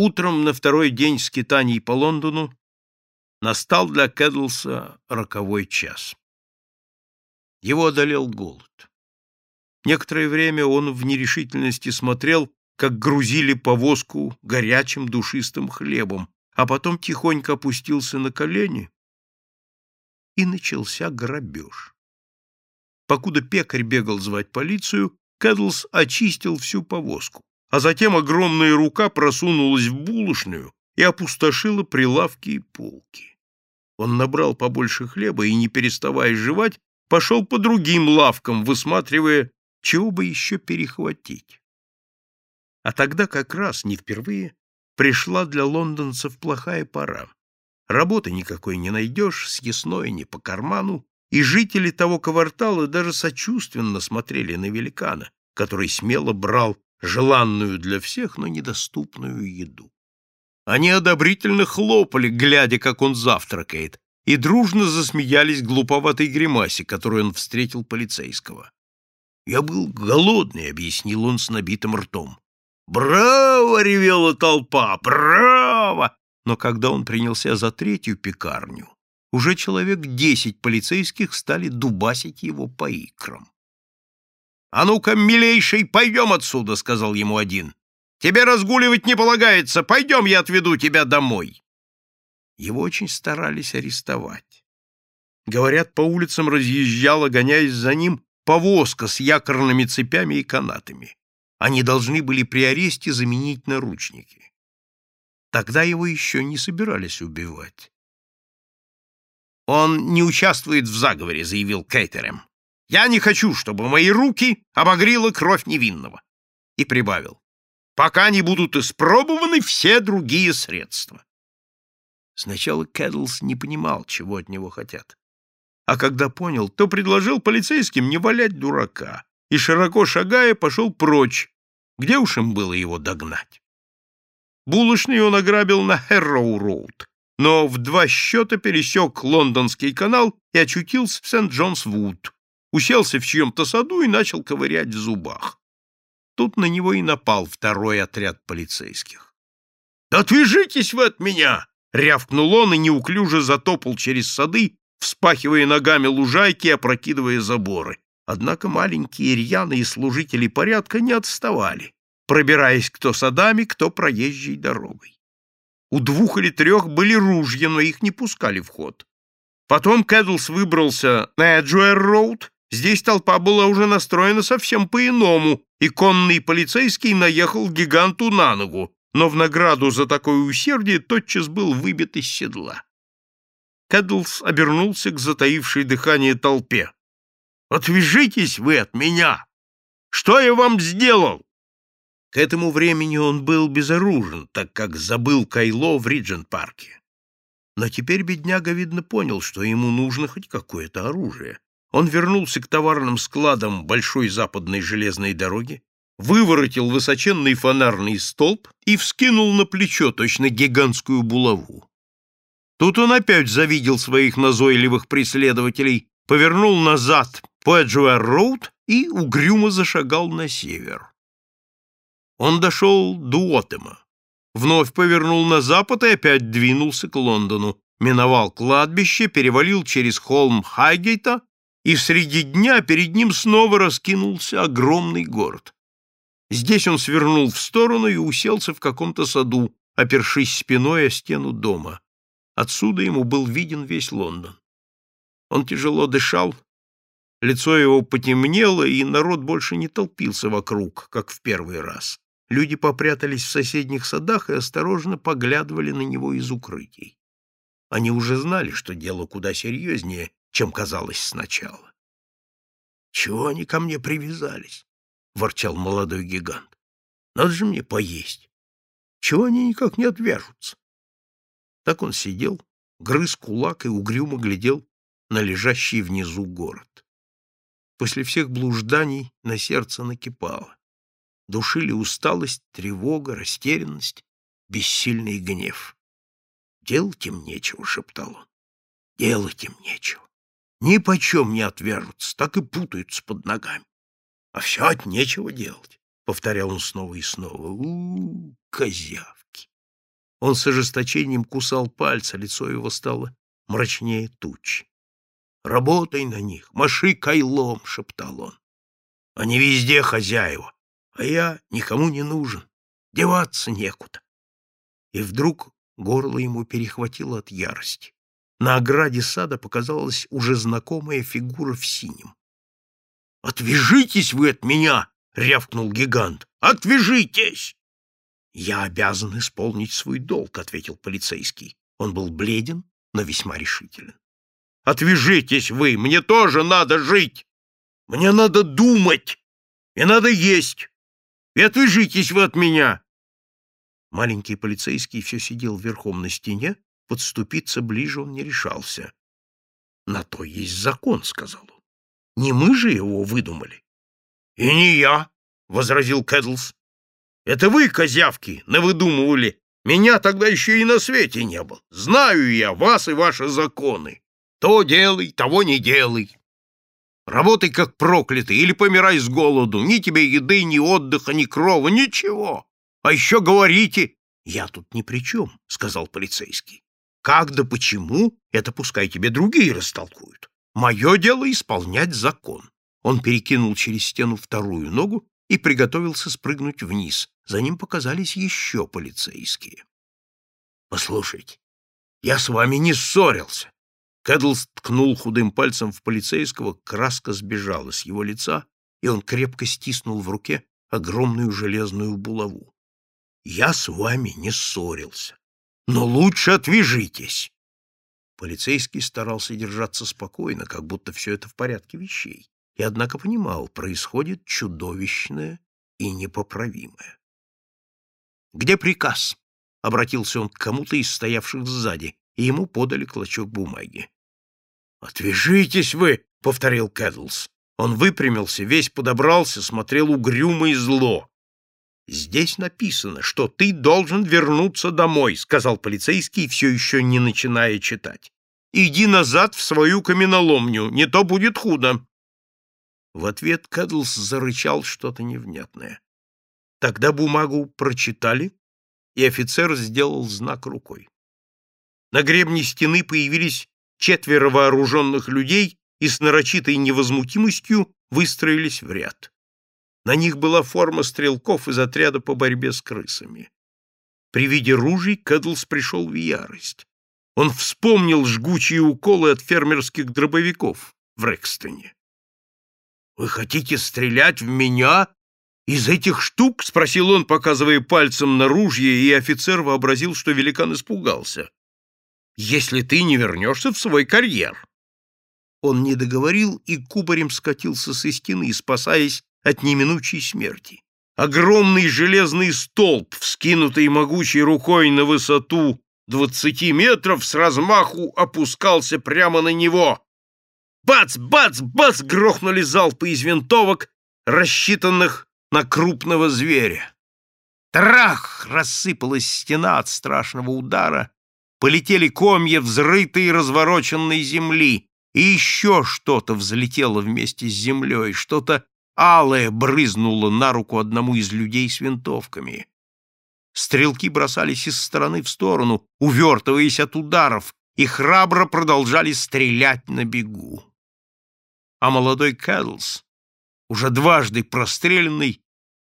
Утром на второй день скитаний по Лондону настал для Кэдлса роковой час. Его одолел голод. Некоторое время он в нерешительности смотрел, как грузили повозку горячим душистым хлебом, а потом тихонько опустился на колени, и начался грабеж. Покуда пекарь бегал звать полицию, Кэдлс очистил всю повозку, а затем огромная рука просунулась в булочную и опустошила прилавки и полки. Он набрал побольше хлеба и, не переставая жевать, пошел по другим лавкам, высматривая, чего бы еще перехватить. А тогда как раз, не впервые, пришла для лондонцев плохая пора. Работы никакой не найдешь, съестное не по карману, и жители того квартала даже сочувственно смотрели на великана, который смело брал желанную для всех, но недоступную еду. Они одобрительно хлопали, глядя, как он завтракает, и дружно засмеялись глуповатой гримасе, которую он встретил полицейского. «Я был голодный», — объяснил он с набитым ртом. «Браво!» — ревела толпа. «Браво!» Но когда он принялся за третью пекарню, уже человек десять полицейских стали дубасить его по икрам. «А ну-ка, милейший, пойдем отсюда!» — сказал ему один. «Тебе разгуливать не полагается. Пойдем, я отведу тебя домой!» Его очень старались арестовать. Говорят, по улицам разъезжала, гоняясь за ним, повозка с якорными цепями и канатами. Они должны были при аресте заменить наручники. Тогда его еще не собирались убивать. «Он не участвует в заговоре», — заявил Кейтерем. «Я не хочу, чтобы мои руки обогрела кровь невинного». И прибавил. «Пока не будут испробованы все другие средства». Сначала Кэдлс не понимал, чего от него хотят. А когда понял, то предложил полицейским не валять дурака и, широко шагая, пошел прочь, где уж им было его догнать. Булочный он ограбил на Хэрроу-роуд, но в два счета пересек Лондонский канал и очутился в Сент-Джонс-Вуд, уселся в чьем-то саду и начал ковырять в зубах. Тут на него и напал второй отряд полицейских. «Да отвяжитесь вы от меня!» — рявкнул он и неуклюже затопал через сады, вспахивая ногами лужайки и опрокидывая заборы. Однако маленькие рьяные служители порядка не отставали, пробираясь кто садами, кто проезжей дорогой. У двух или трех были ружья, но их не пускали в ход. Потом Кэдлс выбрался на Эджуэр-роуд. Здесь толпа была уже настроена совсем по-иному, и конный полицейский наехал гиганту на ногу, но в награду за такое усердие тотчас был выбит из седла. Кэдлс обернулся к затаившей дыхание толпе. «Отвяжитесь вы от меня! Что я вам сделал?» К этому времени он был безоружен, так как забыл Кайло в Риджент-парке. Но теперь бедняга, видно, понял, что ему нужно хоть какое-то оружие. Он вернулся к товарным складам большой западной железной дороги, выворотил высоченный фонарный столб и вскинул на плечо точно гигантскую булаву. Тут он опять завидел своих назойливых преследователей, повернул назад по Эджуэр-роуд и угрюмо зашагал на север. Он дошел до Уоттема, вновь повернул на запад и опять двинулся к Лондону, миновал кладбище, перевалил через холм Хайгейта, и среди дня перед ним снова раскинулся огромный город. Здесь он свернул в сторону и уселся в каком-то саду, опершись спиной о стену дома. Отсюда ему был виден весь Лондон. Он тяжело дышал, лицо его потемнело, и народ больше не толпился вокруг, как в первый раз. Люди попрятались в соседних садах и осторожно поглядывали на него из укрытий. Они уже знали, что дело куда серьезнее, чем казалось сначала. «Чего они ко мне привязались?» — ворчал молодой гигант. «Надо же мне поесть. Чего они никак не отвяжутся?» Так он сидел, грыз кулак и угрюмо глядел на лежащий внизу город. После всех блужданий на сердце накипало душили усталость, тревога, растерянность, бессильный гнев. «Делать им нечего», — шептал он. «Делать им нечего. Ни почем не отвяжутся, так и путаются под ногами. А все от нечего делать», — повторял он снова и снова. у, -у, -у козявки! Он с ожесточением кусал пальцы, лицо его стало мрачнее туч. «Работай на них, маши кайлом!» — шептал он. «Они везде хозяева, а я никому не нужен, деваться некуда». И вдруг горло ему перехватило от ярости. На ограде сада показалась уже знакомая фигура в синем. «Отвяжитесь вы от меня!» — рявкнул гигант. «Отвяжитесь!» «Я обязан исполнить свой долг», — ответил полицейский. Он был бледен, но весьма решителен. «Отвяжитесь вы! Мне тоже надо жить! Мне надо думать! И надо есть! И отвяжитесь вы от меня!» Маленький полицейский все сидел верхом на стене, подступиться ближе он не решался. «На то есть закон», — сказал он. «Не мы же его выдумали». «И не я», — возразил Кэдлс. Это вы, козявки, навыдумывали. Меня тогда еще и на свете не было. Знаю я вас и ваши законы. То делай, того не делай. Работай как проклятый или помирай с голоду. Ни тебе еды, ни отдыха, ни крова, ничего. А еще говорите... Я тут ни при чем, — сказал полицейский. Как да почему, это пускай тебе другие растолкуют. Мое дело исполнять закон. Он перекинул через стену вторую ногу и приготовился спрыгнуть вниз. За ним показались еще полицейские. «Послушайте, я с вами не ссорился!» Кэдлс ткнул худым пальцем в полицейского, краска сбежала с его лица, и он крепко стиснул в руке огромную железную булаву. «Я с вами не ссорился, но лучше отвяжитесь!» Полицейский старался держаться спокойно, как будто все это в порядке вещей и однако понимал, происходит чудовищное и непоправимое. «Где приказ?» — обратился он к кому-то из стоявших сзади, и ему подали клочок бумаги. «Отвяжитесь вы!» — повторил Кэдлс. Он выпрямился, весь подобрался, смотрел угрюмо и зло. «Здесь написано, что ты должен вернуться домой», — сказал полицейский, все еще не начиная читать. «Иди назад в свою каменоломню, не то будет худо». В ответ Кэдлс зарычал что-то невнятное. Тогда бумагу прочитали, и офицер сделал знак рукой. На гребне стены появились четверо вооруженных людей и с нарочитой невозмутимостью выстроились в ряд. На них была форма стрелков из отряда по борьбе с крысами. При виде ружей Кэдлс пришел в ярость. Он вспомнил жгучие уколы от фермерских дробовиков в Рекстоне. «Вы хотите стрелять в меня из этих штук?» — спросил он, показывая пальцем на ружье, и офицер вообразил, что великан испугался. «Если ты не вернешься в свой карьер». Он не договорил и кубарем скатился со стены, спасаясь от неминучей смерти. Огромный железный столб, вскинутый могучей рукой на высоту двадцати метров, с размаху опускался прямо на него. Бац, бац, бац грохнули залпы из винтовок, рассчитанных на крупного зверя. Трах! Рассыпалась стена от страшного удара, полетели комья взрытой и развороченной земли, и еще что-то взлетело вместе с землей, что-то алое брызнуло на руку одному из людей с винтовками. Стрелки бросались из стороны в сторону, увертываясь от ударов, и храбро продолжали стрелять на бегу а молодой Кэдлс, уже дважды простреленный,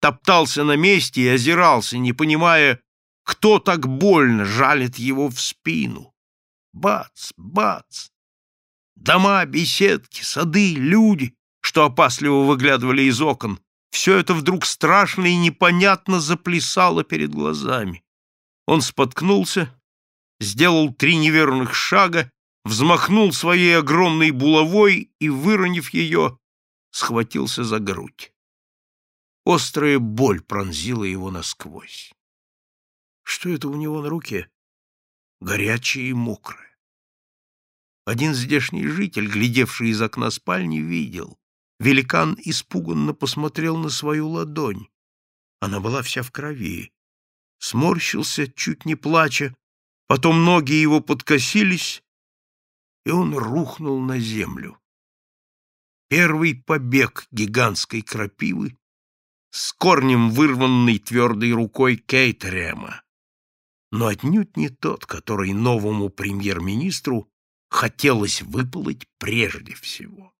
топтался на месте и озирался, не понимая, кто так больно жалит его в спину. Бац, бац! Дома, беседки, сады, люди, что опасливо выглядывали из окон, все это вдруг страшно и непонятно заплясало перед глазами. Он споткнулся, сделал три неверных шага взмахнул своей огромной булавой и, выронив ее, схватился за грудь. Острая боль пронзила его насквозь. Что это у него на руке? Горячее и мокрое. Один здешний житель, глядевший из окна спальни, видел. Великан испуганно посмотрел на свою ладонь. Она была вся в крови. Сморщился, чуть не плача. Потом ноги его подкосились, и он рухнул на землю. Первый побег гигантской крапивы с корнем вырванной твердой рукой Кейтерема. но отнюдь не тот, который новому премьер-министру хотелось выплыть прежде всего.